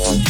Yeah.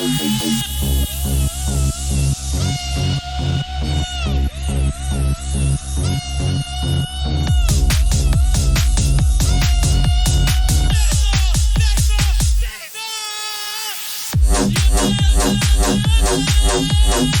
Thank Thank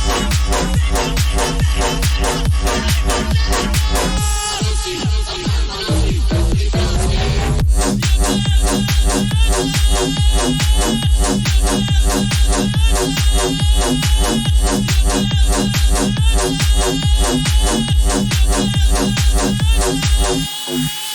Thank you.